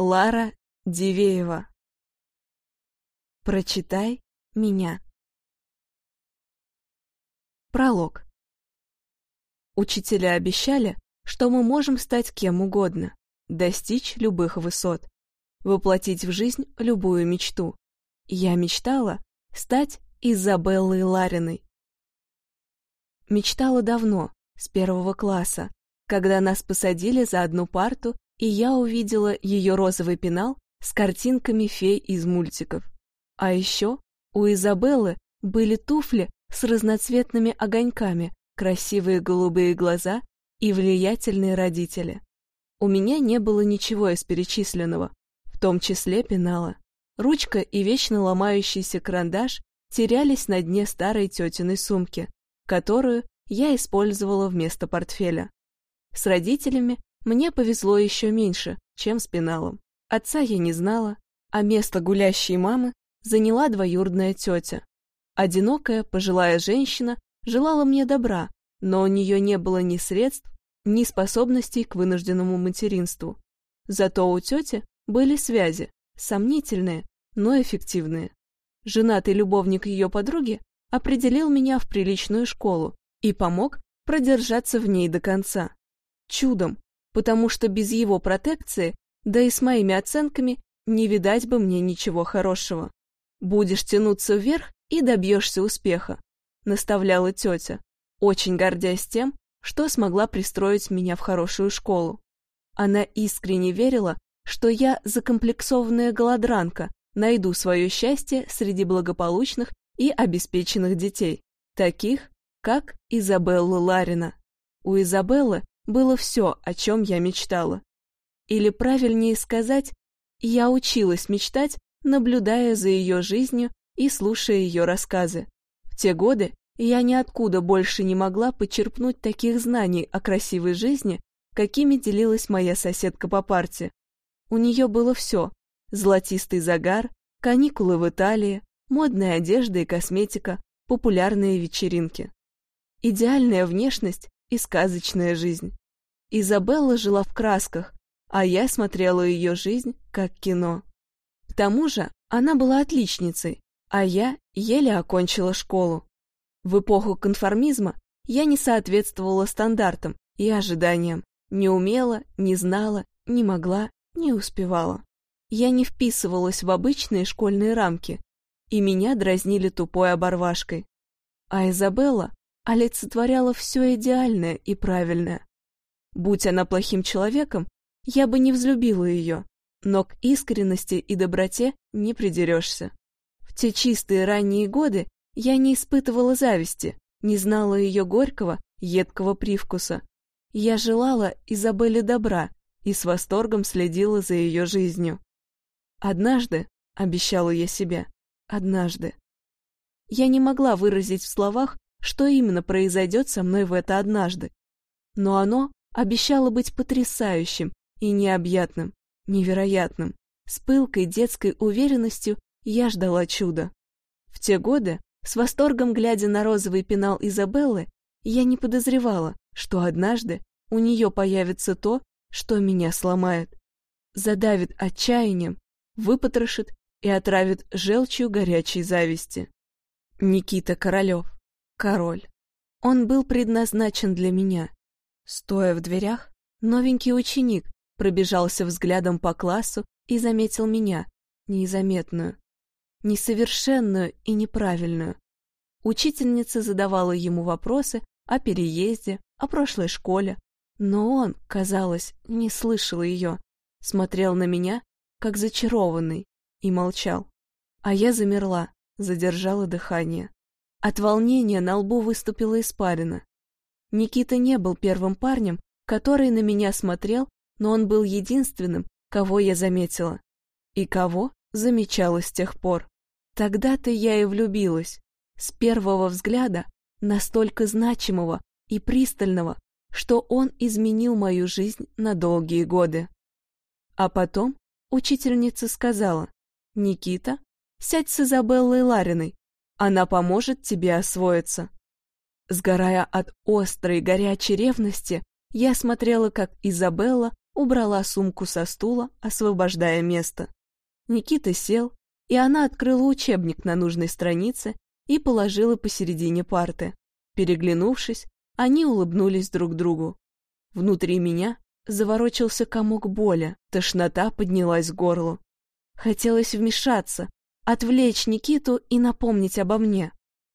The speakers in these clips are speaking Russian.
Лара Дивеева. Прочитай меня. Пролог. Учителя обещали, что мы можем стать кем угодно, достичь любых высот, воплотить в жизнь любую мечту. Я мечтала стать Изабеллой Лариной. Мечтала давно, с первого класса, когда нас посадили за одну парту, и я увидела ее розовый пенал с картинками фей из мультиков. А еще у Изабеллы были туфли с разноцветными огоньками, красивые голубые глаза и влиятельные родители. У меня не было ничего из перечисленного, в том числе пенала. Ручка и вечно ломающийся карандаш терялись на дне старой тетиной сумки, которую я использовала вместо портфеля. С родителями мне повезло еще меньше, чем с пеналом. Отца я не знала, а место гулящей мамы заняла двоюродная тетя. Одинокая, пожилая женщина желала мне добра, но у нее не было ни средств, ни способностей к вынужденному материнству. Зато у тети были связи, сомнительные, но эффективные. Женатый любовник ее подруги определил меня в приличную школу и помог продержаться в ней до конца. Чудом, потому что без его протекции, да и с моими оценками, не видать бы мне ничего хорошего. Будешь тянуться вверх и добьешься успеха, наставляла тетя, очень гордясь тем, что смогла пристроить меня в хорошую школу. Она искренне верила, что я закомплексованная голодранка, найду свое счастье среди благополучных и обеспеченных детей, таких, как Изабелла Ларина. У Изабеллы было все, о чем я мечтала. Или правильнее сказать, я училась мечтать, наблюдая за ее жизнью и слушая ее рассказы. В те годы я ниоткуда больше не могла почерпнуть таких знаний о красивой жизни, какими делилась моя соседка по парте. У нее было все – золотистый загар, каникулы в Италии, модная одежда и косметика, популярные вечеринки. Идеальная внешность и сказочная жизнь. Изабелла жила в красках, а я смотрела ее жизнь как кино. К тому же она была отличницей, а я еле окончила школу. В эпоху конформизма я не соответствовала стандартам и ожиданиям, не умела, не знала, не могла, не успевала. Я не вписывалась в обычные школьные рамки, и меня дразнили тупой оборвашкой. А Изабелла олицетворяла все идеальное и правильное. Будь она плохим человеком, я бы не взлюбила ее, но к искренности и доброте не придерешься. В те чистые ранние годы я не испытывала зависти, не знала ее горького, едкого привкуса. Я желала Изабелле добра и с восторгом следила за ее жизнью. Однажды, обещала я себе, однажды. Я не могла выразить в словах, что именно произойдет со мной в это однажды. Но оно обещало быть потрясающим и необъятным, невероятным. С пылкой детской уверенностью я ждала чуда. В те годы, с восторгом глядя на розовый пенал Изабеллы, я не подозревала, что однажды у нее появится то, что меня сломает, задавит отчаянием, выпотрошит и отравит желчью горячей зависти. Никита Королев. Король. Он был предназначен для меня. Стоя в дверях, новенький ученик пробежался взглядом по классу и заметил меня, незаметную, несовершенную и неправильную. Учительница задавала ему вопросы о переезде, о прошлой школе, но он, казалось, не слышал ее, смотрел на меня, как зачарованный, и молчал. А я замерла, задержала дыхание. От волнения на лбу выступила испарина. Никита не был первым парнем, который на меня смотрел, но он был единственным, кого я заметила. И кого замечала с тех пор. Тогда-то я и влюбилась. С первого взгляда, настолько значимого и пристального, что он изменил мою жизнь на долгие годы. А потом учительница сказала, «Никита, сядь с Изабеллой Лариной, она поможет тебе освоиться. Сгорая от острой горячей ревности, я смотрела, как Изабелла убрала сумку со стула, освобождая место. Никита сел, и она открыла учебник на нужной странице и положила посередине парты. Переглянувшись, они улыбнулись друг другу. Внутри меня заворочился комок боли, тошнота поднялась к горлу. Хотелось вмешаться, отвлечь Никиту и напомнить обо мне.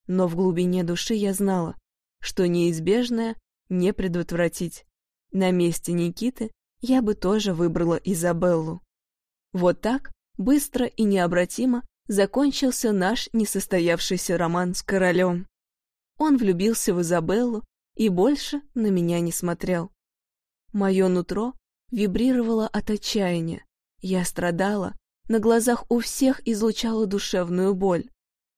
Но в глубине души я знала, что неизбежное не предотвратить. На месте Никиты я бы тоже выбрала Изабеллу. Вот так, быстро и необратимо, закончился наш несостоявшийся роман с королем. Он влюбился в Изабеллу и больше на меня не смотрел. Мое нутро вибрировало от отчаяния. Я страдала, на глазах у всех излучала душевную боль.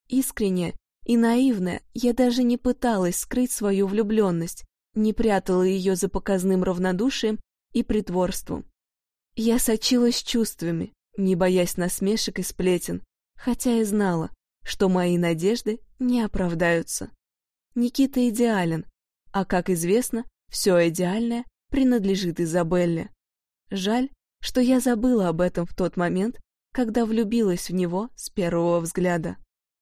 Искренне и наивная, я даже не пыталась скрыть свою влюбленность, не прятала ее за показным равнодушием и притворством. Я сочилась чувствами, не боясь насмешек и сплетен, хотя и знала, что мои надежды не оправдаются. Никита идеален, а, как известно, все идеальное принадлежит Изабелле. Жаль, что я забыла об этом в тот момент, когда влюбилась в него с первого взгляда.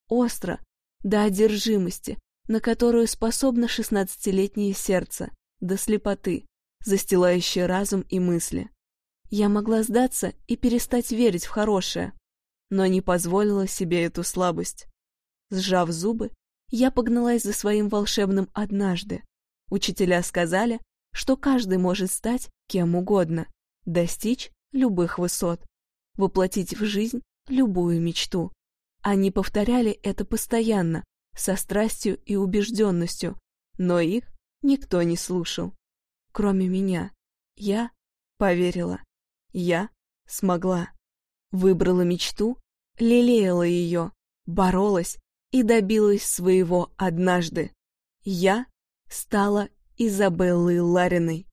Остро, до одержимости, на которую способно шестнадцатилетнее сердце, до слепоты, застилающее разум и мысли. Я могла сдаться и перестать верить в хорошее, но не позволила себе эту слабость. Сжав зубы, я погналась за своим волшебным однажды. Учителя сказали, что каждый может стать кем угодно, достичь любых высот, воплотить в жизнь любую мечту. Они повторяли это постоянно, со страстью и убежденностью, но их никто не слушал. Кроме меня. Я поверила. Я смогла. Выбрала мечту, лелеяла ее, боролась и добилась своего однажды. Я стала Изабеллой Лариной.